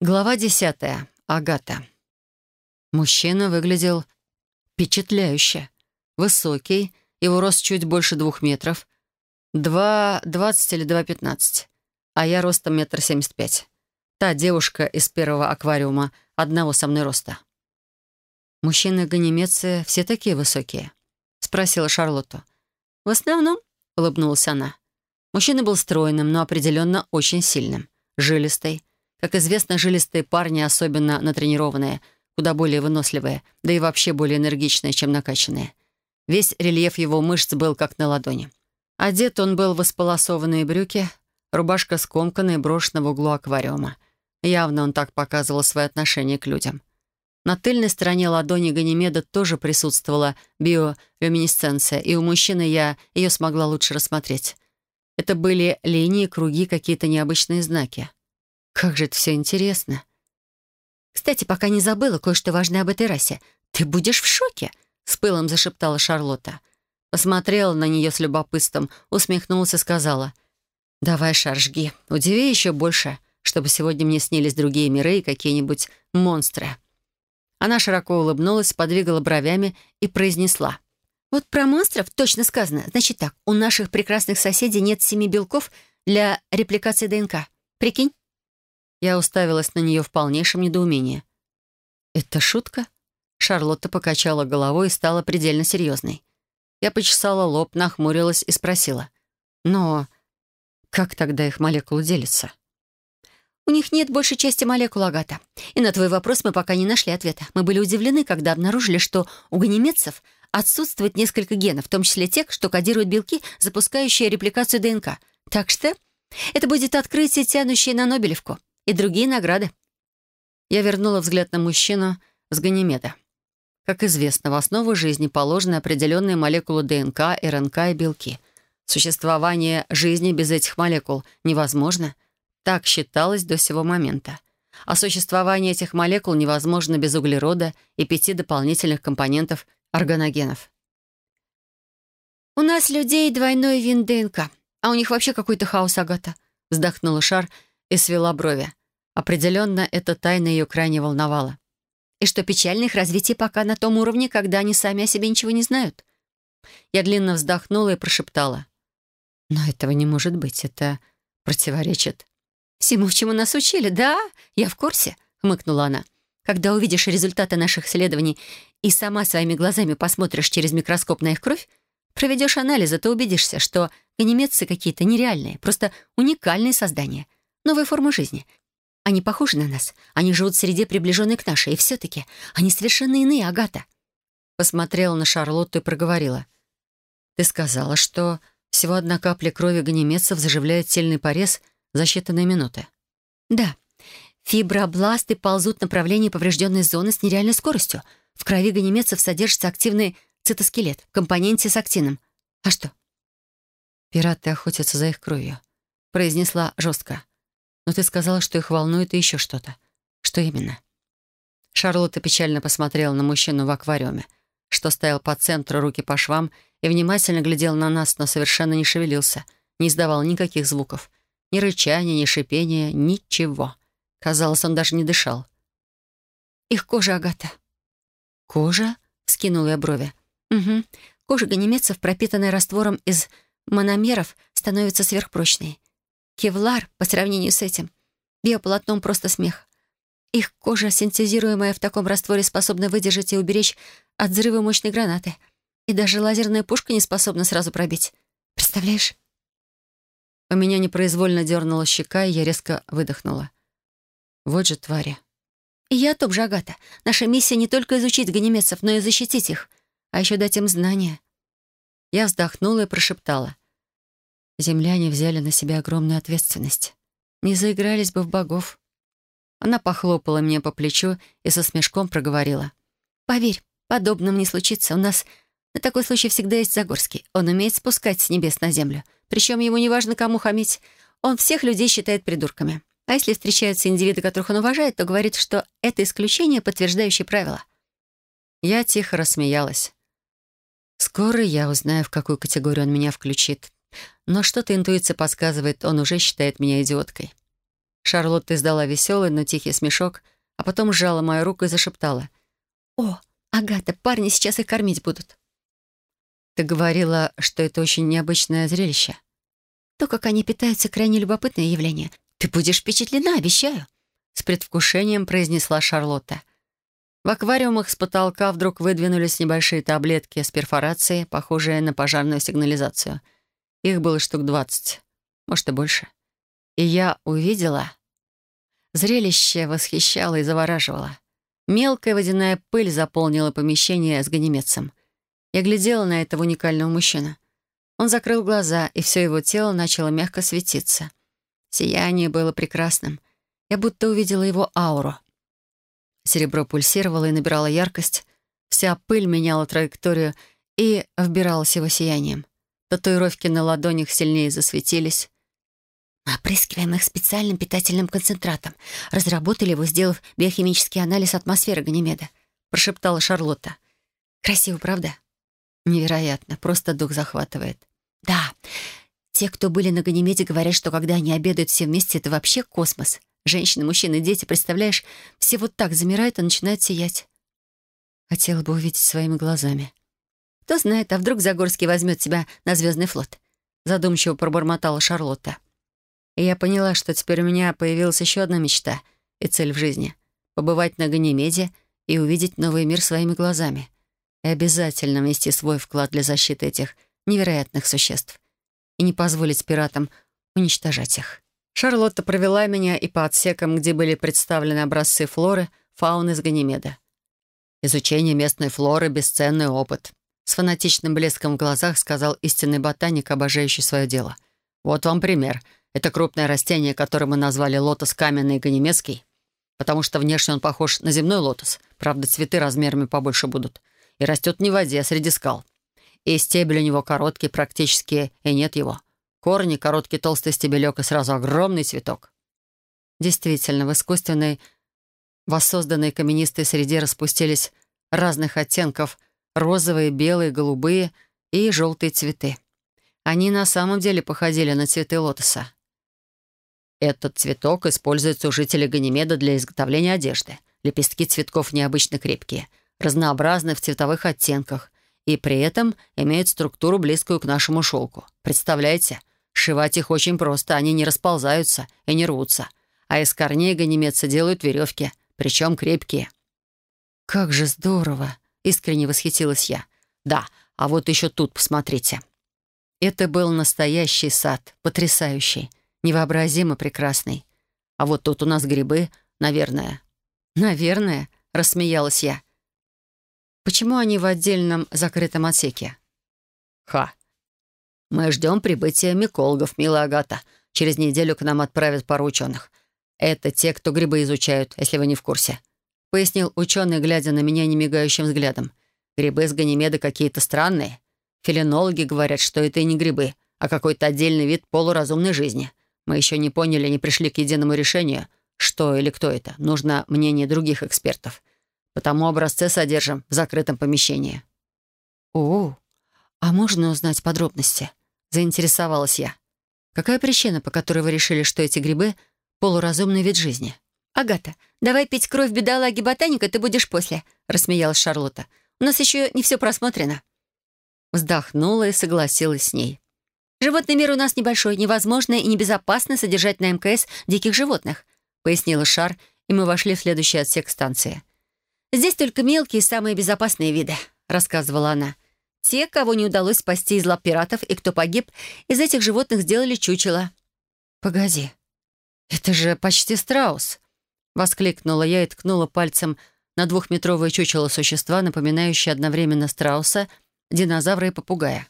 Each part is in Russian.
Глава десятая. Агата. Мужчина выглядел впечатляюще. Высокий, его рост чуть больше двух метров. Два двадцать или два пятнадцать. А я ростом метр семьдесят пять. Та девушка из первого аквариума, одного со мной роста. «Мужчины Ганимецы все такие высокие?» — спросила Шарлотту. «В основном», — улыбнулась она. Мужчина был стройным, но определенно очень сильным. Жилистый, как известно, жилистые парни, особенно натренированные, куда более выносливые, да и вообще более энергичные, чем накачанные. Весь рельеф его мышц был как на ладони. Одет он был в исполосованные брюки, рубашка скомканная и брошена в углу аквариума. Явно он так показывал свое отношение к людям. На тыльной стороне ладони Ганимеда тоже присутствовала биолюминесценция, и у мужчины я ее смогла лучше рассмотреть. Это были линии, круги, какие-то необычные знаки. Как же это все интересно. «Кстати, пока не забыла кое-что важное об этой расе. Ты будешь в шоке!» — с пылом зашептала Шарлотта. Посмотрела на нее с любопытством, усмехнулась и сказала. «Давай, Шар, жги. Удиви еще больше, чтобы сегодня мне снились другие миры и какие-нибудь монстры». Она широко улыбнулась, подвигала бровями и произнесла. «Вот про монстров точно сказано. Значит так, у наших прекрасных соседей нет семи белков для репликации ДНК. Прикинь?» Я уставилась на нее в полнейшем недоумении. «Это шутка?» Шарлотта покачала головой и стала предельно серьезной. Я почесала лоб, нахмурилась и спросила. «Но как тогда их молекулы делятся?» «У них нет большей части молекул агата. И на твой вопрос мы пока не нашли ответа. Мы были удивлены, когда обнаружили, что у ганимедцев отсутствует несколько генов, в том числе тех, что кодируют белки, запускающие репликацию ДНК. Так что это будет открытие, тянущее на Нобелевку и другие награды. Я вернула взгляд на мужчину с Ганимеда. Как известно, в основу жизни положены определенные молекулы ДНК, РНК и белки. Существование жизни без этих молекул невозможно. Так считалось до сего момента. А существование этих молекул невозможно без углерода и пяти дополнительных компонентов органогенов. «У нас людей двойной вин ДНК, а у них вообще какой-то хаос, Агата», вздохнула Шар и свела брови. Определенно, эта тайна ее крайне волновала. И что печально, их развитие пока на том уровне, когда они сами о себе ничего не знают. Я длинно вздохнула и прошептала. «Но этого не может быть, это противоречит». «Всему, чему нас учили, да, я в курсе», — хмыкнула она. «Когда увидишь результаты наших исследований и сама своими глазами посмотришь через микроскоп на их кровь, проведешь анализы, то убедишься, что ганимедцы какие-то нереальные, просто уникальные создания, новая форма жизни — они похожи на нас. Они живут в среде, приближенной к нашей. И все-таки они совершенно иные, Агата». Посмотрела на Шарлотту и проговорила. «Ты сказала, что всего одна капля крови ганимедцев заживляет сильный порез за считанные минуты». «Да. Фибробласты ползут в направлении поврежденной зоны с нереальной скоростью. В крови ганимедцев содержится активный цитоскелет в компоненте с актином. А что?» «Пираты охотятся за их кровью», — произнесла жестко. Но ты сказала, что их волнует и еще что-то. Что именно?» Шарлотта печально посмотрела на мужчину в аквариуме, что стоял по центру, руки по швам, и внимательно глядел на нас, но совершенно не шевелился, не издавал никаких звуков. Ни рычания, ни шипения, ничего. Казалось, он даже не дышал. «Их кожа, Агата». «Кожа?» — скинула я брови. «Угу. Кожа ганимедцев, пропитанная раствором из мономеров, становится сверхпрочной. Кевлар по сравнению с этим. Биополотном просто смех. Их кожа, синтезируемая в таком растворе, способна выдержать и уберечь от взрыва мощной гранаты. И даже лазерная пушка не способна сразу пробить. Представляешь? У меня непроизвольно дернула щека, и я резко выдохнула. Вот же твари. И я о том же, Агата. Наша миссия не только изучить ганимедцев, но и защитить их. А еще дать им знания. Я вздохнула и прошептала. Земляне взяли на себя огромную ответственность. Не заигрались бы в богов. Она похлопала мне по плечу и со смешком проговорила. «Поверь, подобным не случится. У нас на такой случай всегда есть Загорский. Он умеет спускать с небес на землю. Причем ему не важно, кому хамить. Он всех людей считает придурками. А если встречаются индивиды, которых он уважает, то говорит, что это исключение, подтверждающее правила». Я тихо рассмеялась. «Скоро я узнаю, в какую категорию он меня включит. Но что-то интуиция подсказывает, он уже считает меня идиоткой. Шарлотта издала веселый, но тихий смешок, а потом сжала мою руку и зашептала. «О, Агата, парни сейчас их кормить будут». «Ты говорила, что это очень необычное зрелище». «То, как они питаются, крайне любопытное явление. Ты будешь впечатлена, обещаю», — с предвкушением произнесла Шарлотта. В аквариумах с потолка вдруг выдвинулись небольшие таблетки с перфорацией, похожие на пожарную сигнализацию. Их было штук двадцать, может и больше. И я увидела... Зрелище восхищало и завораживало. Мелкая водяная пыль заполнила помещение с ганимедцем. Я глядела на этого уникального мужчину. Он закрыл глаза, и все его тело начало мягко светиться. Сияние было прекрасным. Я будто увидела его ауру — Серебро пульсировало и набирало яркость. Вся пыль меняла траекторию и вбиралась его сиянием. Татуировки на ладонях сильнее засветились. Мы опрыскиваем их специальным питательным концентратом. Разработали его, сделав биохимический анализ атмосферы Ганимеда», — прошептала Шарлотта. «Красиво, правда?» «Невероятно. Просто дух захватывает». «Да. Те, кто были на Ганимеде, говорят, что когда они обедают все вместе, это вообще космос. Женщины, мужчины, дети, представляешь, все вот так замирают и начинают сиять. Хотела бы увидеть своими глазами. Кто знает, а вдруг Загорский возьмет тебя на Звездный флот? Задумчиво пробормотала Шарлотта. И я поняла, что теперь у меня появилась еще одна мечта и цель в жизни — побывать на Ганимеде и увидеть новый мир своими глазами. И обязательно внести свой вклад для защиты этих невероятных существ. И не позволить пиратам уничтожать их. Шарлотта провела меня и по отсекам, где были представлены образцы флоры, фауны с Ганимеда. «Изучение местной флоры — бесценный опыт», — с фанатичным блеском в глазах сказал истинный ботаник, обожающий свое дело. «Вот вам пример. Это крупное растение, которое мы назвали лотос каменный ганимедский, потому что внешне он похож на земной лотос, правда, цветы размерами побольше будут, и растет не в воде, а среди скал. И стебель у него короткий, практически и нет его. Корни, короткий толстый стебелек и сразу огромный цветок. Действительно, в искусственной, воссозданной каменистой среде распустились разных оттенков розовые, белые, голубые и желтые цветы. Они на самом деле походили на цветы лотоса. Этот цветок используется у жителей Ганимеда для изготовления одежды. Лепестки цветков необычно крепкие, разнообразны в цветовых оттенках и при этом имеют структуру, близкую к нашему шелку. Представляете? Сшивать их очень просто, они не расползаются и не рвутся. А из корней ганимедца делают веревки, причем крепкие. «Как же здорово!» — искренне восхитилась я. «Да, а вот еще тут посмотрите». Это был настоящий сад, потрясающий, невообразимо прекрасный. А вот тут у нас грибы, наверное. «Наверное», — рассмеялась я. «Почему они в отдельном закрытом отсеке?» «Ха, мы ждем прибытия микологов, милая Агата. Через неделю к нам отправят пару ученых. Это те, кто грибы изучают, если вы не в курсе», — пояснил ученый, глядя на меня немигающим взглядом. «Грибы с Ганимеда какие-то странные. Филинологи говорят, что это и не грибы, а какой-то отдельный вид полуразумной жизни. Мы еще не поняли, не пришли к единому решению, что или кто это. Нужно мнение других экспертов. Потому образцы содержим в закрытом помещении». «О, а можно узнать подробности?» Заинтересовалась я. «Какая причина, по которой вы решили, что эти грибы — полуразумный вид жизни?» «Агата, давай пить кровь бедолаги ботаника, ты будешь после», — рассмеялась Шарлотта. «У нас еще не все просмотрено». Вздохнула и согласилась с ней. «Животный мир у нас небольшой, невозможно и небезопасно содержать на МКС диких животных», — пояснила Шар, и мы вошли в следующий отсек станции. «Здесь только мелкие самые безопасные виды», — рассказывала она. Те, кого не удалось спасти из лап пиратов и кто погиб, из этих животных сделали чучело. «Погоди, это же почти страус!» Воскликнула я и ткнула пальцем на двухметровое чучело существа, напоминающее одновременно страуса, динозавра и попугая.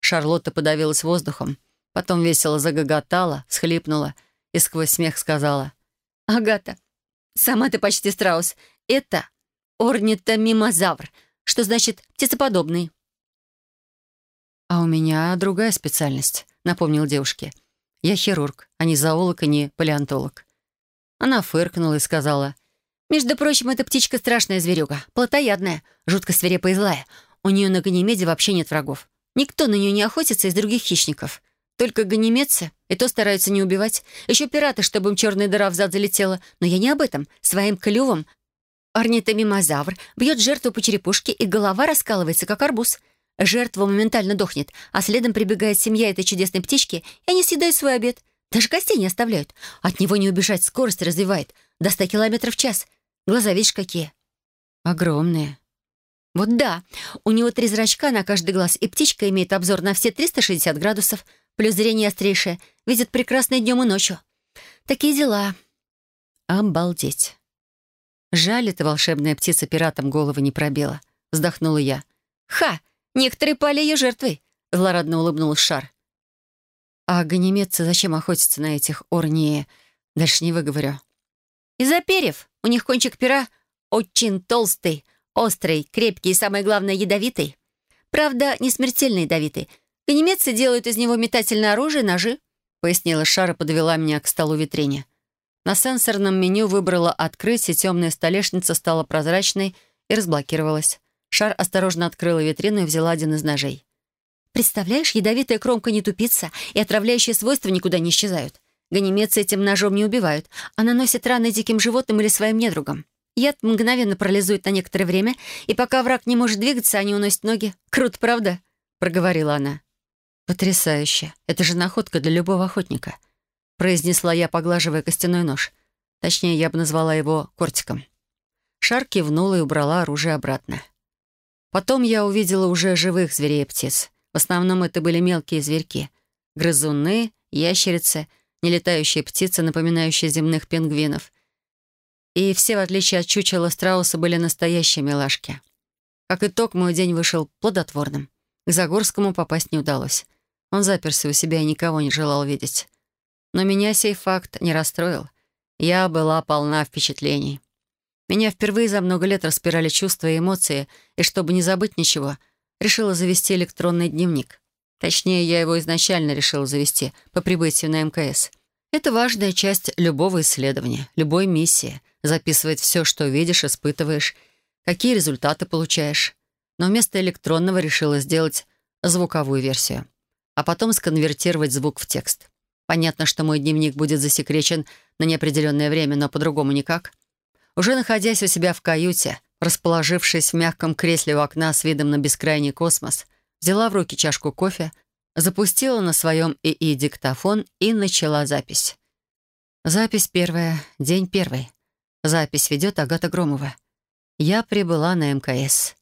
Шарлотта подавилась воздухом, потом весело загоготала, схлипнула и сквозь смех сказала. «Агата, сама ты почти страус. Это орнитомимозавр, что значит птицеподобный». «А у меня другая специальность», — напомнил девушке. «Я хирург, а не зоолог и не палеонтолог». Она фыркнула и сказала, «Между прочим, эта птичка страшная зверюга, плотоядная, жутко свирепая и злая. У нее на Ганимеде вообще нет врагов. Никто на нее не охотится из других хищников. Только ганимедцы, и то стараются не убивать. Еще пираты, чтобы им черная дыра в зад залетела. Но я не об этом. Своим клювом орнитомимозавр бьет жертву по черепушке, и голова раскалывается, как арбуз. Жертва моментально дохнет, а следом прибегает семья этой чудесной птички, и они съедают свой обед. Даже костей не оставляют. От него не убежать, скорость развивает. До ста километров в час. Глаза видишь какие? Огромные. Вот да, у него три зрачка на каждый глаз, и птичка имеет обзор на все 360 градусов, плюс зрение острейшее, видит прекрасное днем и ночью. Такие дела. Обалдеть. Жаль, эта волшебная птица пиратам головы не пробила. Вздохнула я. Ха! Некоторые пали ее жертвой. Злорадно улыбнулась Шар. А ганимедцы зачем охотятся на этих орнее? Дальше не выговорю. Из-за перьев. У них кончик пера очень толстый, острый, крепкий и, самое главное, ядовитый. Правда, не смертельно ядовитый. Ганимедцы делают из него метательное оружие, ножи, пояснила Шара, подвела меня к столу витрине. На сенсорном меню выбрала «Открыть», и темная столешница стала прозрачной и разблокировалась. Шар осторожно открыла витрину и взяла один из ножей. «Представляешь, ядовитая кромка не тупится, и отравляющие свойства никуда не исчезают. Ганимедцы этим ножом не убивают, а наносят раны диким животным или своим недругам. Яд мгновенно парализует на некоторое время, и пока враг не может двигаться, они уносят ноги. Круто, правда?» — проговорила она. «Потрясающе. Это же находка для любого охотника произнесла я, поглаживая костяной нож. Точнее, я бы назвала его кортиком. Шар кивнула и убрала оружие обратно. Потом я увидела уже живых зверей и птиц. В основном это были мелкие зверьки. Грызуны, ящерицы, нелетающие птицы, напоминающие земных пингвинов. И все, в отличие от чучела страуса, были настоящие милашки. Как итог, мой день вышел плодотворным. К Загорскому попасть не удалось. Он заперся у себя и никого не желал видеть. Но меня сей факт не расстроил. Я была полна впечатлений. Меня впервые за много лет распирали чувства и эмоции, и чтобы не забыть ничего, решила завести электронный дневник. Точнее, я его изначально решила завести по прибытию на МКС. Это важная часть любого исследования, любой миссии. Записывать все, что видишь, испытываешь, какие результаты получаешь. Но вместо электронного решила сделать звуковую версию, а потом сконвертировать звук в текст. Понятно, что мой дневник будет засекречен на неопределенное время, но по-другому никак. Уже находясь у себя в каюте, расположившись в мягком кресле у окна с видом на бескрайний космос, взяла в руки чашку кофе, запустила на своем ИИ диктофон и начала запись. Запись первая, день первый. Запись ведет Агата Громова. Я прибыла на МКС.